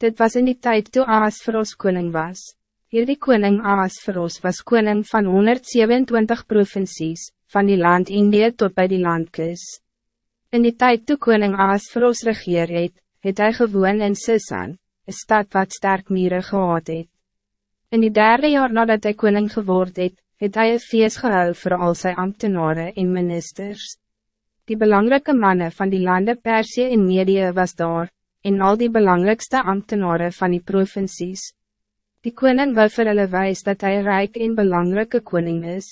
Dit was in die tijd toe Aasveros koning was. Hierdie koning Aasveros was koning van 127 provincies, van die land Indië tot bij die landkus. In die tijd toe koning Aasveros regeer het, het hy gewoon in Sisan, een stad wat sterk mieren gehad het. In die derde jaar nadat hij koning geword het, het hy een feest gehou voor al sy ambtenaren en ministers. Die belangrijke mannen van die landen Persie en Medië was daar, en al die belangrijkste ambtenaren van die provincies. Die koning wil vir hulle wijs dat hij rijk en belangrijke koning is.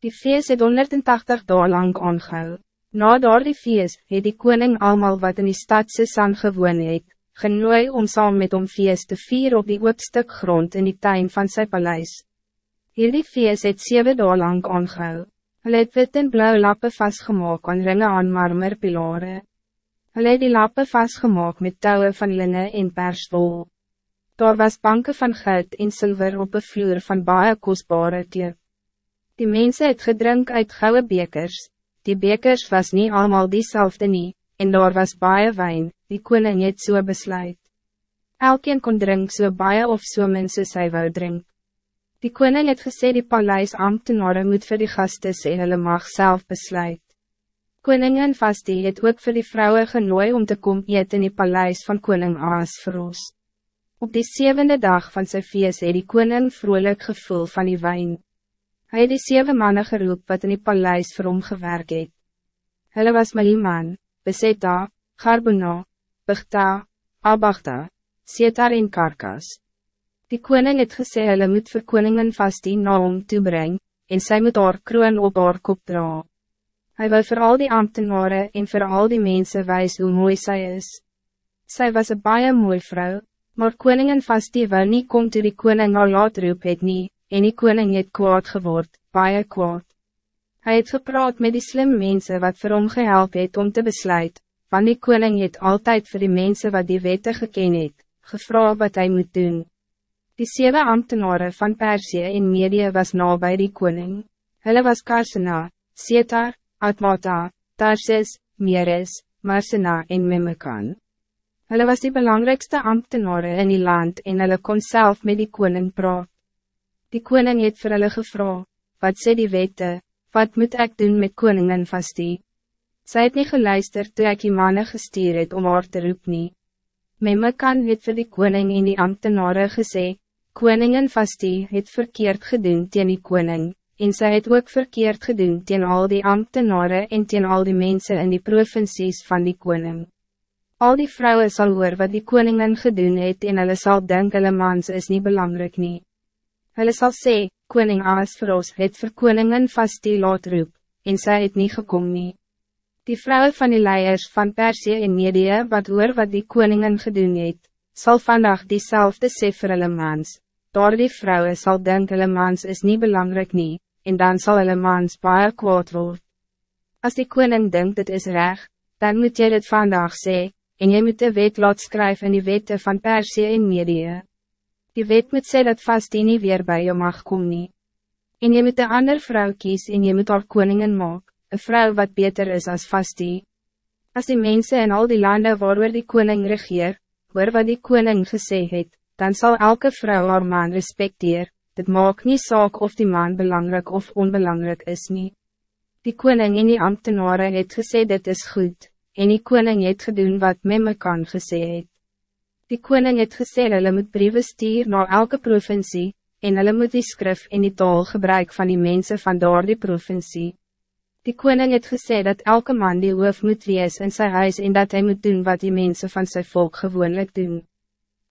Die feest het 180 dagen lang aangehou. Na daar die feest het die koning allemaal wat in die stad Sisan gewoon het, genooi om saam met om feest te vier op die oopstuk grond in die tuin van zijn paleis. Hierdie feest het 7 dagen lang aangehou. Hulle het wit en blauw lappen vastgemaak aan ringe aan marmerpilare. Hulle het die lappe vastgemaak met touwen van linne en perswol. Daar was banken van goud en zilver op een vloer van baie kostbare teep. Die mensen het gedrink uit gouden bekers, die bekers was niet allemaal diezelfde nie, en daar was baie wijn, die koning het so besluit. Elkeen kon drink so baie of so mense sy wou drink. Die koning het gesê die paleis ambtenaren moet vir die gasten sê hulle mag self besluit. Koningin Vasti het ook voor die vrouwen genooi om te komen eet in die paleis van koning Aasveros. Op die zevende dag van zijn feest het die koning vrolijk gevoel van die wijn. Hij het die zeven mannen geroep wat in die paleis vir hom gewerk het. Hulle was Maliman, Beseta, Garbuna, Bigta, Abagta, Setar en Karkas. Die koning het gesê hulle moet vir koningin Vasti na hom toebreng, en sy moet haar kroon op haar kop draag. Hij wil voor al die ambtenaren en voor al die mensen wijs hoe mooi zij is. Zij was een baie mooi vrouw, maar koningin vast die wil niet kom toe die koning al laat roep het nie, en die koning het kwaad geword, baie kwaad. Hij het gepraat met die slim mensen wat vir hom gehelp het om te besluit, van die koning het altijd voor die mensen wat die wette geken het, gevra wat hij moet doen. Die zeven ambtenaren van Persie en Medië was na bij die koning. Hulle was Karsena, Setar, Atmata, Tarsis, Meres, Marsena en Memekan. Hulle was die belangrijkste ambtenaren in die land en hulle kon self met die koning praat. Die koning het vir hulle gevra, wat sê die wette, wat moet ik doen met koningin vastie? Sy het nie geluister toe ek die manne gestuur het om haar te roep nie. Memekan het vir die koning en die ambtenaren gesê, koningin vastie het verkeerd gedoen teen die koning, en zij het ook verkeerd gedoen teen al die ambtenaren en teen al die mensen in die provincies van die koning. Al die vrouwen zal hoor wat die koningin gedoen het en hulle sal denk hulle mans is niet belangrijk nie. Hulle sal sê, koning Aasveros het vir koningin vast die laat roep, en sy het nie gekom nie. Die vrouwen van die leiers van Persie en Medië wat hoor wat die koningin gedoen het, sal vandag diezelfde sê vir hulle mans, daar die vrouwen sal denk hulle mans is niet belangrijk nie, en dan zal hulle mans baie kwaad word. As die koning denkt het is recht, dan moet jy dit vandaag sê, en jy moet de wet laat skryf in die wette van Persie en Medië. Die wet moet sê dat vast die nie weer bij jou mag kom nie. En jy moet een ander vrouw kies en jy moet haar koningin maak, een vrouw wat beter is als vast die. As die mensen in al die landen waar die koning regeer, hoor wat die koning gesê het, dan zal elke vrouw haar man respecteer, dit maakt niet saak of die man belangrijk of onbelangrijk is niet. Die koning en die ambtenaren het gesê dit is goed, en die koning het gedoen wat met me kan gesê het. Die koning het gesê hulle moet brieven stuur naar elke provincie, en hulle moet die skrif en die taal gebruik van die mensen van daar die provincie. Die koning het gesê dat elke man die hoof moet wees in zijn huis en dat hij moet doen wat die mensen van zijn volk gewoonlijk doen.